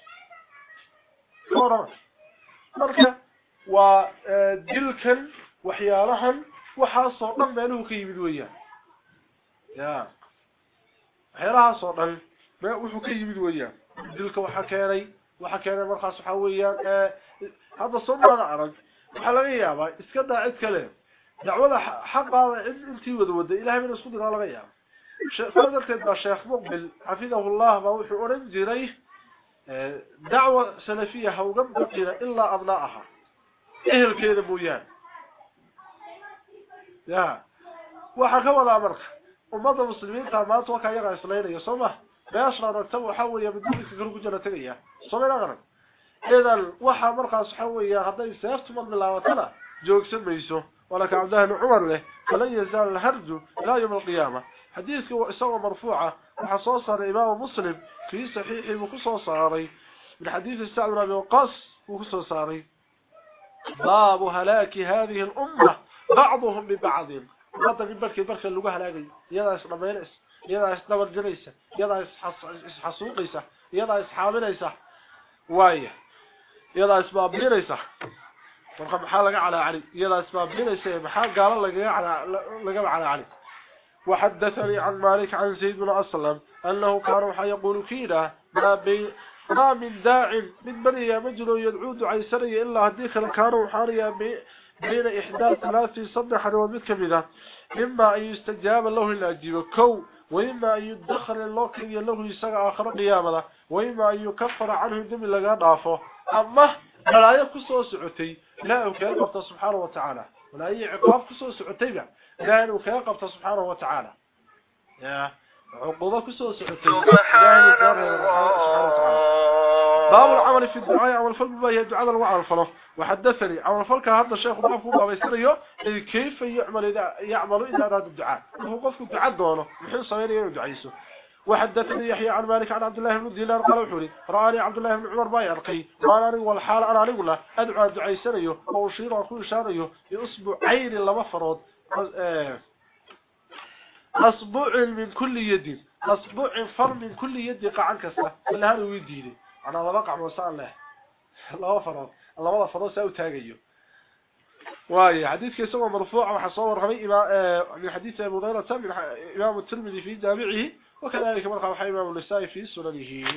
مر مر و دلكن وحيالهم وحاصو دمنو كيبد ويا يا حيرها صدن ما وحو كيبد ويا دلكه وحا كيري وحا مرخص حويا هذا صدن عرض وحلاقي يا باي اسكدا عد كلام دعوه حقا انتي ودود إلى من اسود قال لغيا فضلت الشيخ مقبل حفظه الله ما وحي اورد جيري دعوه سلفيه أو قد قيل الا اضلاعها أهل كده بويان يا وحكى ولا امرك ومضى المسلمين ما توكا يغى اسلاين يا سوما باشر رتب حول يا بدون فكر وجلتيا سوما غرق إذن وحا مرخص حوية هذا يستيفت من اللاواتنا جوك سميسو ولك عبدالله عمر له. فلن يزال الهرد لا يوم القيامة. حديثك وإسوه مرفوعة. وحصوصة لإمام مسلم في صحيح مخصوصة عري من حديث السعب ربي وقص مخصوصة عري باب هلاك هذه الأمة. بعضهم ببعض. وقد تقبلك بركة اللقاء هلاكي. يدا يسرمين إس يدا يسنور جريسة يدا يسحصوقيسة يدا يسحامينيسة واية. Iyada isbaabinaysa. Marka maxaa laga cala cali? Iyada isbaabinaysa maxaa gaalo cala cali? وحدثني عن مالك عن زيد بن أسلم أنه كان يقول كيدا ما, بي ما من داع من بني مجل يدعو عيسري إلا هديك كانوا حاريا بين إحدى ثلاث صدح ومثل كبدا إما أن يستجاب له الأجيب كو وإما أن يدخل الله كي له يساق آخر قيامة وإما أن يكفر عنه دم لغا ضعفه أما لا يكسو سعتي لا أكاد قبط سبحانه وتعالى ولا أي عقاب كسو سعتي لا أكاد قبط سبحانه وتعالى. يا عقوبة كسو وتعالى. باب العمل في الدعاء عمل فلك بها الدعاء الوعى الفلف وحدثني عمل فلك هذا الشيخ بابكو بابا يسريه كيف يعمل إذا يعمل إذا أراد الدعاء؟ هو قفك الدعاء دونه محين صغير يدعيسه وحدثني يحيى عن مالك عن عبد الله بن دينار قال وحوري رآني عبد الله بن عمر باي ارقي قال أنا والحال أنا أقول له أدعو دعاء سنيه أو شير أو كل شاريه يصبع عين لما فرض أصبع من كل يد أصبع فر من كل يد قعن كسه ولا هذا ويديني أنا لما قع وسان له الله فرض الله فرض سو تاغيو واي حديث كيسو مرفوع وحصور رقمي من حديث أبو هريرة إمام الترمذي في جامعه وكذلك مرقى وحي امام النسائي في سننه.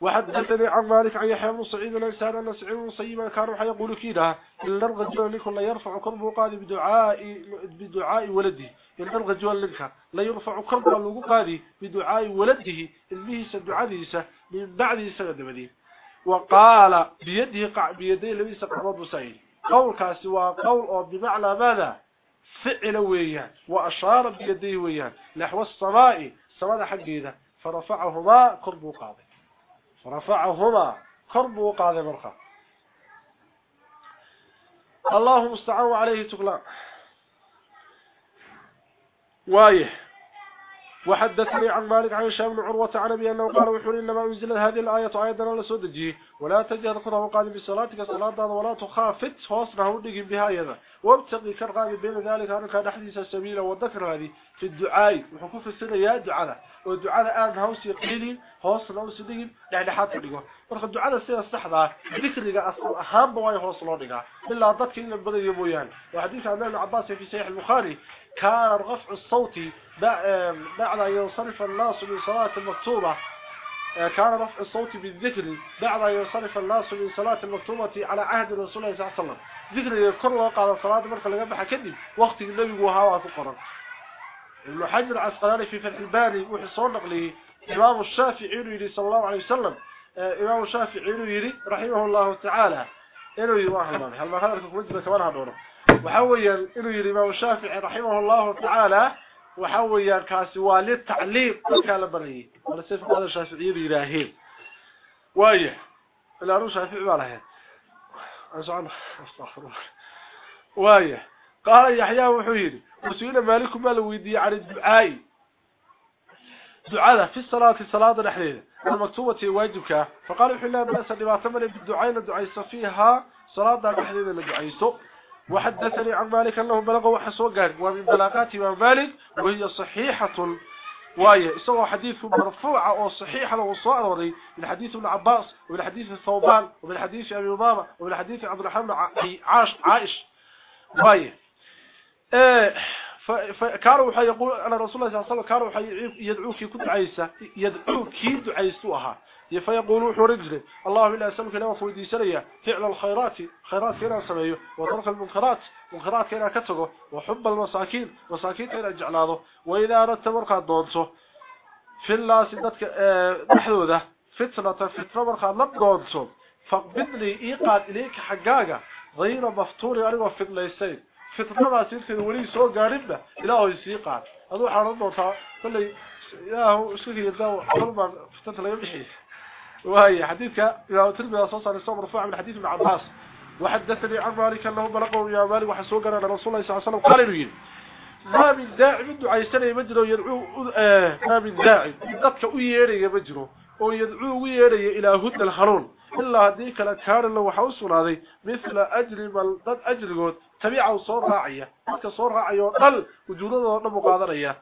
وحدثني عن مالك عن يحيى بن سعيد الإنسان أن سعيد بن صيبا كان وحي يقول كده إن الرجل لكل يرفع كربه قادي بدعاء بدعاء ولده. إن الرجل لك لا يرفع كربه لو قادي بدعاء ولده. المه سدعاء من بعد سنه وقال بيده قع بيديه لبيس قعبد سعيد. قول كاسي وقول أو بمعنى ماذا؟ فعل ويان. وأشار بيديه ويان. نحو السماء. السماء حقيده فرفعهما قرب قاضي فرفعهما قرب قاضي مرخا اللهم استعان عليه تقلان وايه. وحدثني عن مالك عن هشام بن عروة عن أبي أنه قال وحول إنما أنزل هذه الآية أيضا لسودجي ولا تجهد قرأه قادم بصلاتك صلاة ولا تخافت فوصنه ودقم بها أيضا. وابتغي كرغاب بين ذلك أنك نحديث السبيل والذكر هذه في الدعاء. وحكوف السنة يا دعاء. والدعاء آن هوس يقيني هوس نوس دقم يعني حتى دقم ورخ الدعاء السنة الصحة ذكرك أصل أهم بواي الله دقم إلا ضدك إلا بدأ يبويان. وحديث عن ابن عباس في سيح البخاري كان رفع الصوت بعد أن ينصرف الناس من صلاة المكتوبة كان رفع الصوت بالذكر بعد أن ينصرف الناس من صلاة المكتوبة على عهد رسول الله صلى الله عليه وسلم ذكر يذكر وقال صلاة مركة لقبح كذب. وقت النبي وهاوها فقرا. ابن حجر عسقلاني في فتح الباني وحصون نقله إمام الشافعي يري صلى الله عليه وسلم. إمام الشافعي يري رحمه الله تعالى. واحد الله. هل ما خلقكم وجبه كمان هدوره وحويا إنه يري إمام الشافعي رحمه الله تعالى وحويا كاسي والتعليم كان بريه ولا سيف هذا الشافعي يراهين وايه لا رو شافعي ولا أسعد أستغفر الله. وايه قال يحيى وحيري وسئل مالك ما لو يدي عن الدعاء. دعاء في الصلاة الصلاة الأحلية المكتوبة واجبك. فقال يحيى الله بأس لما ثمن بالدعاء لدعاء فيها صلاة الأحلية لدعاء وحدثني عن مالك أنه بلغ وحسو قال ومن بلاغات إمام مالك وهي صحيحة وايه سوى حديث مرفوع أو صحيح لو صاري من حديث ابن عباس ومن حديث الثوبان ومن حديث أبي أمامة ومن حديث عبد الرحمن عاش عائش. وايه فكانوا وحي يقول أنا رسول الله صلى الله عليه وسلم كانوا يدعوك كنت عيسى يدعوك دعيسوها. فيقولوا حرجل اللهم إلا اسالك لو فودي سريا فعل الخيرات خيرات كنا سميه وترك المنكرات منكرات كنا كتغو وحب المساكين مساكين كنا جعلاده وإذا أردت مرقا دونته. في الله سددك دحدوده فتنة فتنة مرقا لا دونته. فقبضني إيقاد إليك حقاقة غير مفتور انيغو سيرتي ولي سو غاربه الهو يسيقاد أدو حرن دونتا كلي ياهو اسكي يداو قلبا فتنة لا يبخي وهي حديثك. يا تربية صوصا للصبر مرفوع من حديث ابن عباس. وحدثني عن مالك أنه بلغه يا مالك وحسوق أنا رسول الله صلى الله عليه وسلم. قال له ما من داعي من دعاء مجرو يدعو ما من داعي. oo yadcuu ugu yeedhaya ilaa huda alhanuun ilaa haddii kale kaarila waxa u sugnaaday mithla ajri bal dad ajrigood tabiica soo raacaya dadka soo raacaya oo dhal wujuudadooda dhan u qaadanaya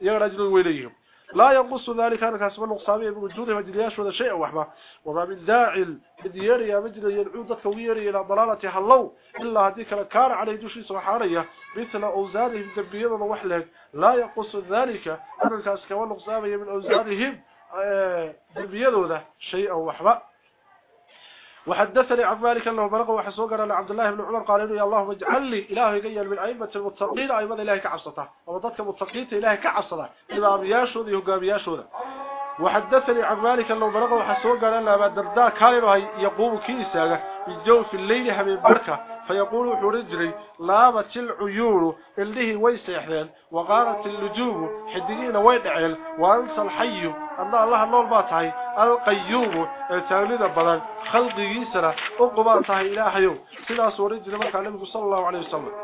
iyagana way leeyihiin. لا ينقص ذلك أنك أسمى النقصامية بوجوده مجلياش ولا شيء وحما وما من داعل بدياري يا مجل يدعو ذاتك ويري إلى ضلالة هلو إلا هذيك كان عليه دوشي سبحانية مثل أوزارهم دبيضا وحلك لا ينقص ذلك أنك أسمى النقصامية من أوزارهم دبيضا شيء وحما وحدثني عن مالك أنه بلغ وحسوقنا لعبد الله بن عمر قال يا اللهم اجعل لي إلهي قيل من أئمة المتقين أئمة إلهي كعصته. وضدك متقين إلهي كعصته. امامياشود يهغامياشود وحدثني عن مالك أنه بلغ وحسوقنا لما درداء كان يقوم كيساغا الجو في الليل حبيب بركة. فيقول حرجري لابت العيون اللي وي سيحدين وقالت اللجوم حدقين وي دعيل وأنسى الحي. ان الله نول باتاي القيوم تاوليد بدن خلقيسنا اقباتاي الهيو سدا سورجري marka nabigu sallallahu alayhi wasallam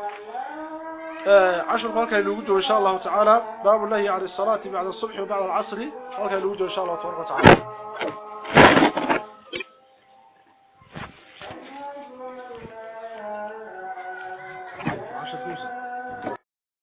عشر halka lagu joogo insha Allah ta'ala baab Allah على الصلاة بعد الصبح وبعد العصر halka lagu joogo insha Allah ta'ala عشر